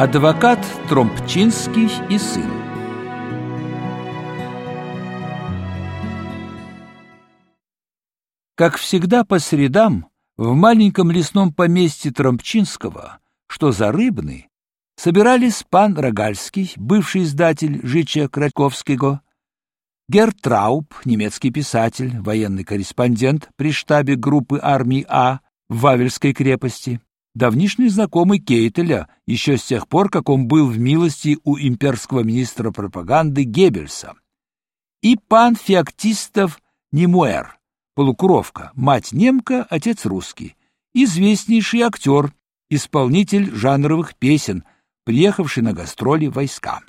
Адвокат Тромпчинский и сын. Как всегда по средам в маленьком лесном поместье Тромпчинского, что за рыбный, собирались пан Рогальский, бывший издатель Жича Краковского, Герт Трауб, немецкий писатель, военный корреспондент при штабе группы армии А в Вавельской крепости, давнишний знакомый Кейтеля еще с тех пор, как он был в милости у имперского министра пропаганды Геббельса, и пан Феоктистов Немуэр, полукровка, мать немка, отец русский, известнейший актер, исполнитель жанровых песен, приехавший на гастроли войска.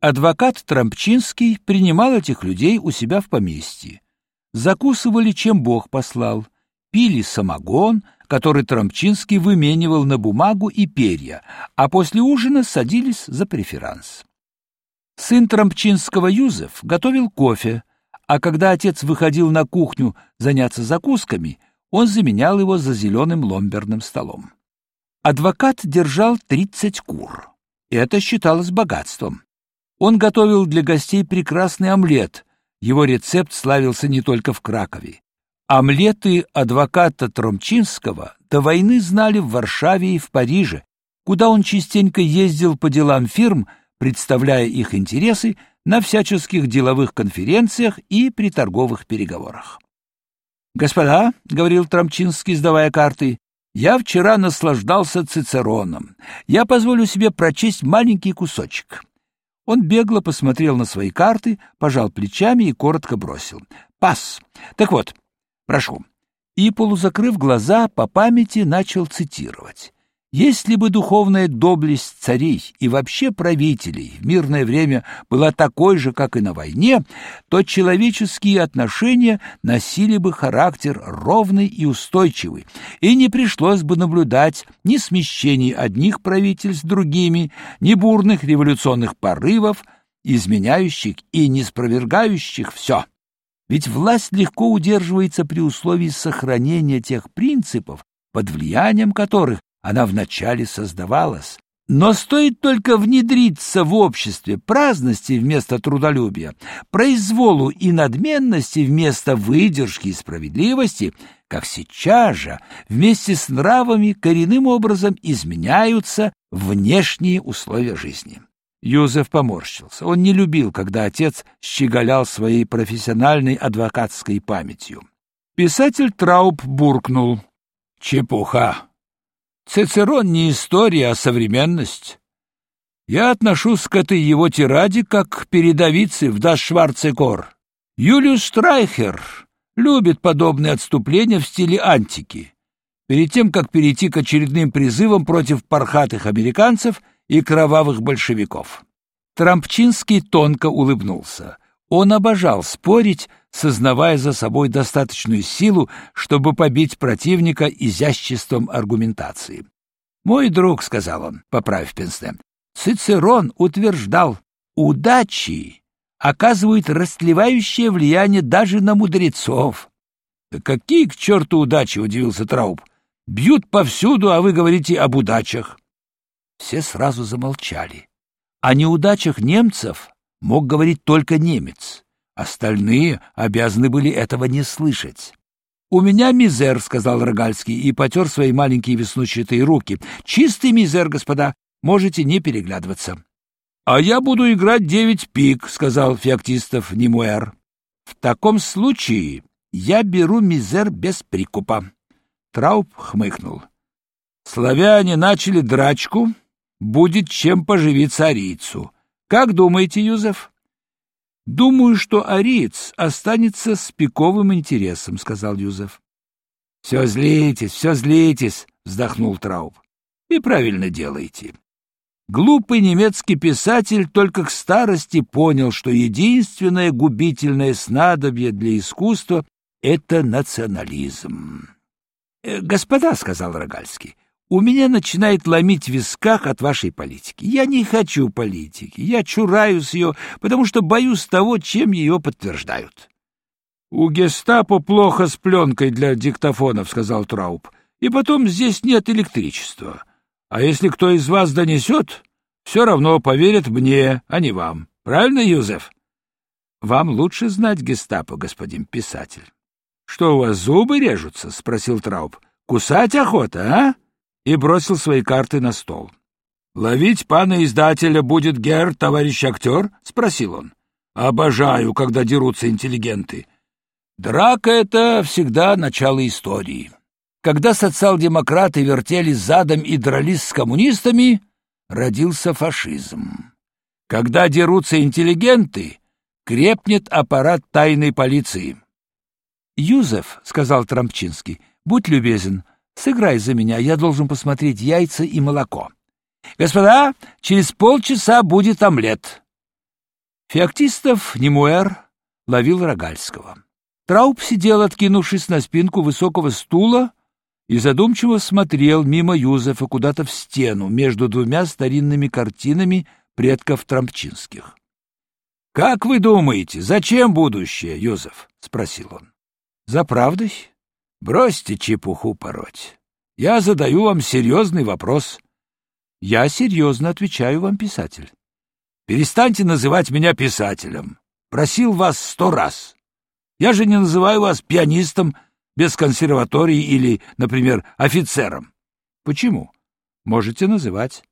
Адвокат Трампчинский принимал этих людей у себя в поместье. Закусывали, чем Бог послал, пили самогон, который Трампчинский выменивал на бумагу и перья, а после ужина садились за преферанс. Сын Трампчинского Юзеф готовил кофе, а когда отец выходил на кухню заняться закусками, он заменял его за зеленым ломберным столом. Адвокат держал 30 кур. Это считалось богатством. Он готовил для гостей прекрасный омлет. Его рецепт славился не только в Кракове. Омлеты адвоката Тромчинского до войны знали в Варшаве и в Париже, куда он частенько ездил по делам фирм, представляя их интересы на всяческих деловых конференциях и при торговых переговорах. «Господа», — говорил Тромчинский, сдавая карты, я вчера наслаждался Цицероном. Я позволю себе прочесть маленький кусочек. Он бегло посмотрел на свои карты, пожал плечами и коротко бросил. «Пас! Так вот, прошу». И, полузакрыв глаза, по памяти начал цитировать. Если бы духовная доблесть царей и вообще правителей в мирное время была такой же, как и на войне, то человеческие отношения носили бы характер ровный и устойчивый, и не пришлось бы наблюдать ни смещений одних правительств другими, ни бурных революционных порывов, изменяющих и не спровергающих все. Ведь власть легко удерживается при условии сохранения тех принципов, под влиянием которых она вначале создавалась. Но стоит только внедриться в обществе праздности вместо трудолюбия, произволу и надменности вместо выдержки и справедливости, как сейчас же вместе с нравами коренным образом изменяются внешние условия жизни. Юзеф поморщился. Он не любил, когда отец щеголял своей профессиональной адвокатской памятью. Писатель Трауб буркнул. «Чепуха! Цицерон не история, а современность. Я отношусь к этой его тираде как к передовице в «Das Schwarze Юлиус Страйхер любит подобные отступления в стиле антики. Перед тем, как перейти к очередным призывам против пархатых американцев и кровавых большевиков. Трампчинский тонко улыбнулся. Он обожал спорить, сознавая за собой достаточную силу, чтобы побить противника изяществом аргументации. «Мой друг», — сказал он, поправив Пенсне, — «Цицерон утверждал, удачи оказывают растлевающее влияние даже на мудрецов». «Да какие к черту удачи?» — удивился Трауб. «Бьют повсюду, а вы говорите об удачах». Все сразу замолчали. О неудачах немцев мог говорить только немец. Остальные обязаны были этого не слышать. «У меня мизер», — сказал Рогальский и потер свои маленькие веснущатые руки. «Чистый мизер, господа, можете не переглядываться». «А я буду играть девять пик», — сказал Феоктистов Немуэр. «В таком случае я беру мизер без прикупа». Трауп хмыкнул. «Славяне начали драчку, будет чем поживиться арийцу. Как думаете, Юзеф?» Думаю, что ариец останется с пиковым интересом, сказал Юзеф. Все злитесь, все злитесь, вздохнул Трауб. И правильно делаете. Глупый немецкий писатель только к старости понял, что единственное губительное снадобье для искусства — это национализм. «Э, «Господа», — сказал Рогальский, у меня начинает ломить в висках от вашей политики. Я не хочу политики, я чураюсь ее, потому что боюсь того, чем ее подтверждают. — У гестапо плохо с пленкой для диктофонов, — сказал Трауб. — И потом здесь нет электричества. А если кто из вас донесет, Все равно поверят мне, а не вам. Правильно, Юзеф? Вам лучше знать гестапо, господин писатель. Что у вас зубы режутся? спросил Трауб. Кусать охота, а? И бросил свои карты на стол. Ловить пана издателя будет Гер, товарищ актер? спросил он. Обожаю, когда дерутся интеллигенты. Драка — это всегда начало истории. Когда социал-демократы вертелись задом и дрались с коммунистами, родился фашизм. Когда дерутся интеллигенты, крепнет аппарат тайной полиции. «Юзеф», — сказал Трампчинский, — «будь любезен, сыграй за меня, я должен посмотреть яйца и молоко». «Господа, через полчаса будет омлет». Феоктистов Немуэр ловил Рогальского. Трауб сидел, откинувшись на спинку высокого стула, и задумчиво смотрел мимо Юзефа куда-то в стену между двумя старинными картинами предков Трампчинских. «Как вы думаете, зачем будущее, Юзеф?» — спросил он. «За правдой? Бросьте чепуху пороть. Я задаю вам серьезный вопрос». «Я серьезно отвечаю вам, писатель». «Перестаньте называть меня писателем. Просил вас сто раз. Я же не называю вас пианистом без консерватории или, например, офицером. Почему? Можете называть.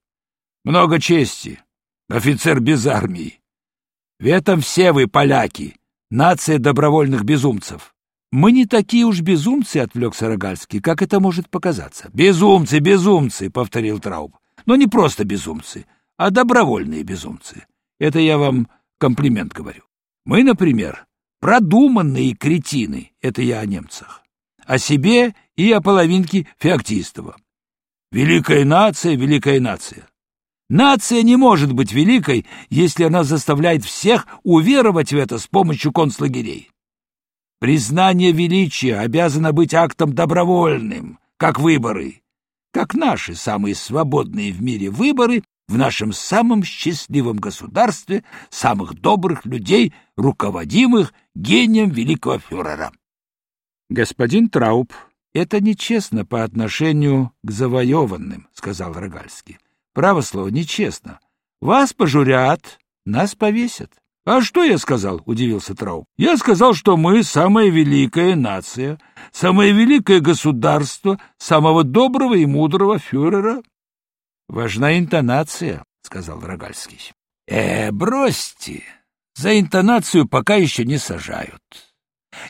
Много чести. Офицер без армии. В этом все вы поляки, нация добровольных безумцев. Мы не такие уж безумцы, отвлекся Рогальский, как это может показаться. Безумцы, безумцы, повторил Трауб. Но не просто безумцы, а добровольные безумцы. Это я вам комплимент говорю. Мы, например, продуманные кретины, это я о немцах, о себе и о половинке Феоктистова. Великая нация, великая нация. Нация не может быть великой, если она заставляет всех уверовать в это с помощью концлагерей. Признание величия обязано быть актом добровольным, как выборы, как наши самые свободные в мире выборы в нашем самом счастливом государстве самых добрых людей, руководимых гением великого фюрера. Господин Трауб, это нечестно по отношению к завоеванным, сказал Рогальский. Право слово, нечестно. Вас пожурят, нас повесят. А что я сказал? удивился Трауб. Я сказал, что мы самая великая нация, самое великое государство самого доброго и мудрого фюрера. Важна интонация, сказал Рогальский. Э, бросьте. За интонацию пока еще не сажают.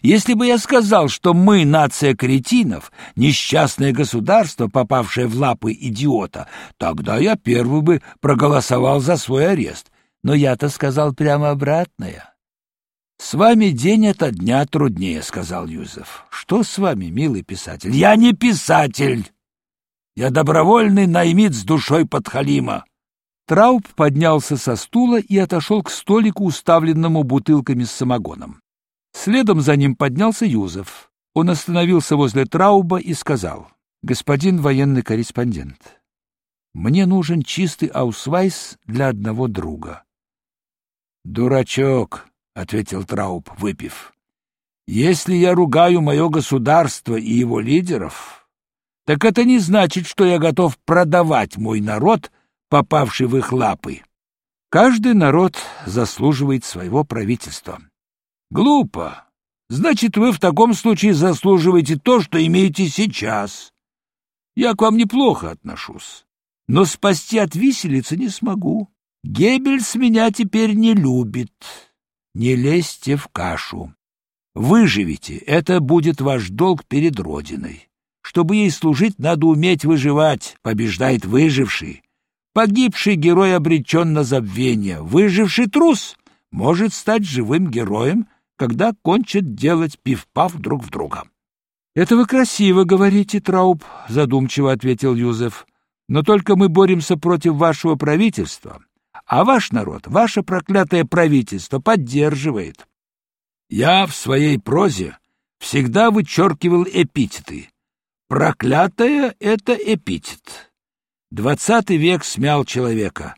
Если бы я сказал, что мы нация кретинов, несчастное государство, попавшее в лапы идиота, тогда я первый бы проголосовал за свой арест. Но я-то сказал прямо обратное. С вами день ото дня труднее, сказал Юзеф. Что с вами, милый писатель? Я не писатель. Я добровольный наймит с душой подхалима. Трауб поднялся со стула и отошел к столику, уставленному бутылками с самогоном. Следом за ним поднялся Юзеф. Он остановился возле Трауба и сказал, «Господин военный корреспондент, мне нужен чистый аусвайс для одного друга». «Дурачок», — ответил Трауб, выпив, — «если я ругаю мое государство и его лидеров...» так это не значит, что я готов продавать мой народ, попавший в их лапы. Каждый народ заслуживает своего правительства. Глупо. Значит, вы в таком случае заслуживаете то, что имеете сейчас. Я к вам неплохо отношусь, но спасти от виселицы не смогу. Геббельс меня теперь не любит. Не лезьте в кашу. Выживите, это будет ваш долг перед Родиной. Чтобы ей служить, надо уметь выживать, побеждает выживший. Погибший герой обречен на забвение, выживший трус может стать живым героем, когда кончат делать пив-пав друг в друга. — Это вы красиво говорите, Трауб, — задумчиво ответил Юзеф. — Но только мы боремся против вашего правительства, а ваш народ, ваше проклятое правительство поддерживает. Я в своей прозе всегда вычеркивал эпитеты, Проклятое — это эпитет. Двадцатый век смял человека.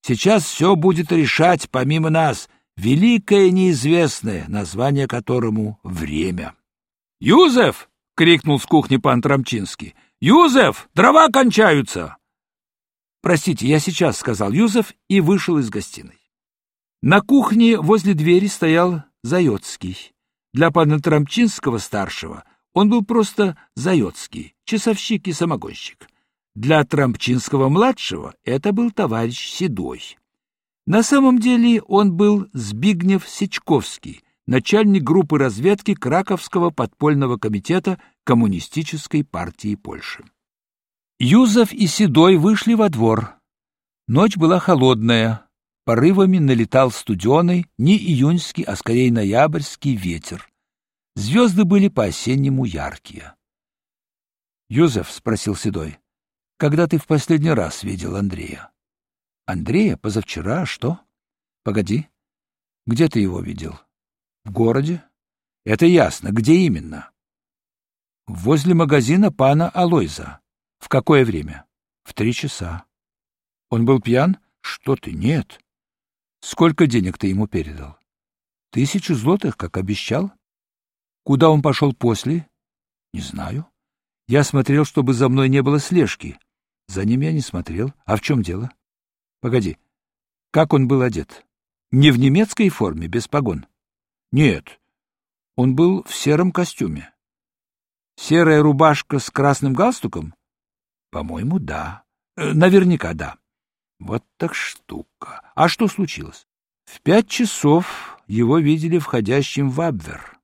Сейчас все будет решать, помимо нас, великое неизвестное, название которому — время. «Юзеф!» — крикнул с кухни пан Трамчинский. «Юзеф! Дрова кончаются!» Простите, я сейчас, — сказал Юзеф и вышел из гостиной. На кухне возле двери стоял Заёцкий. Для пана Трамчинского-старшего он был просто Заёцкий, часовщик и самогонщик. Для Трамчинского-младшего это был товарищ Седой. На самом деле он был Збигнев Сечковский, начальник группы разведки Краковского подпольного комитета Коммунистической партии Польши. Юзов и Седой вышли во двор. Ночь была холодная, порывами налетал студеный, не июньский, а скорее ноябрьский ветер. Звезды были по-осеннему яркие. — Юзеф, — спросил Седой, — когда ты в последний раз видел Андрея? Андрея позавчера, что? Погоди. Где ты его видел? В городе? Это ясно. Где именно? Возле магазина пана Алойза. В какое время? В три часа. Он был пьян? Что ты, нет. Сколько денег ты ему передал? Тысячу злотых, как обещал. Куда он пошел после? Не знаю. Я смотрел, чтобы за мной не было слежки. За ним я не смотрел. А в чем дело? Погоди. Как он был одет? Не в немецкой форме, без погон? Нет. Он был в сером костюме. Серая рубашка с красным галстуком? По-моему, да. Э, наверняка да. Вот так штука. А что случилось? В пять часов его видели входящим в Абвер.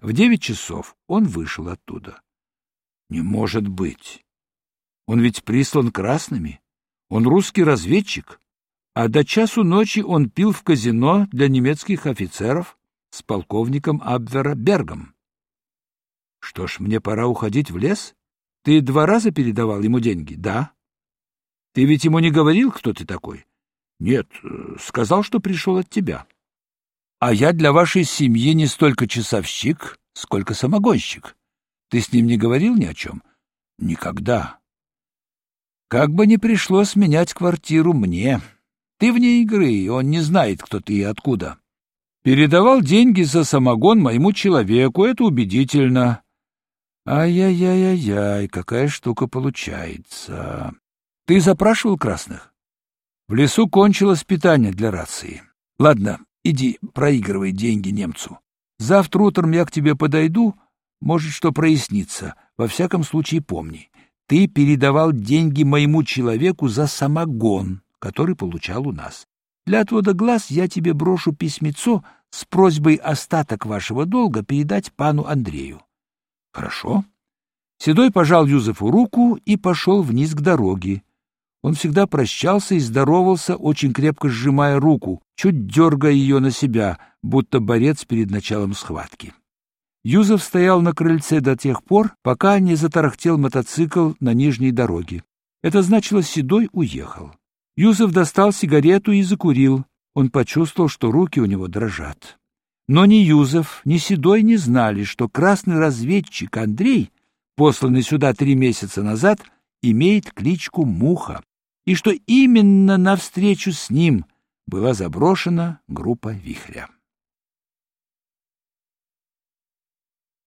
В девять часов он вышел оттуда. Не может быть. Он ведь прислан красными. Он русский разведчик, а до часу ночи он пил в казино для немецких офицеров с полковником Абвера Бергом. Что ж, мне пора уходить в лес? Ты два раза передавал ему деньги? Да. Ты ведь ему не говорил, кто ты такой? Нет, сказал, что пришел от тебя. А я для вашей семьи не столько часовщик, сколько самогонщик. Ты с ним не говорил ни о чем? Никогда. Как бы ни пришлось менять квартиру мне. Ты вне игры, и он не знает, кто ты и откуда. Передавал деньги за самогон моему человеку, это убедительно. Ай-яй-яй-яй, какая штука получается. Ты запрашивал красных? В лесу кончилось питание для рации. Ладно, иди, проигрывай деньги немцу. Завтра утром я к тебе подойду, может, что прояснится. Во всяком случае, помни. Ты передавал деньги моему человеку за самогон, который получал у нас. Для отвода глаз я тебе брошу письмецо с просьбой остаток вашего долга передать пану Андрею. — Хорошо. Седой пожал Юзефу руку и пошел вниз к дороге. Он всегда прощался и здоровался, очень крепко сжимая руку, чуть дергая ее на себя, будто борец перед началом схватки. Юзов стоял на крыльце до тех пор, пока не затарахтел мотоцикл на нижней дороге. Это значило, Седой уехал. Юзов достал сигарету и закурил. Он почувствовал, что руки у него дрожат. Но ни Юзов, ни Седой не знали, что красный разведчик Андрей, посланный сюда три месяца назад, имеет кличку Муха, и что именно навстречу с ним была заброшена группа Вихря.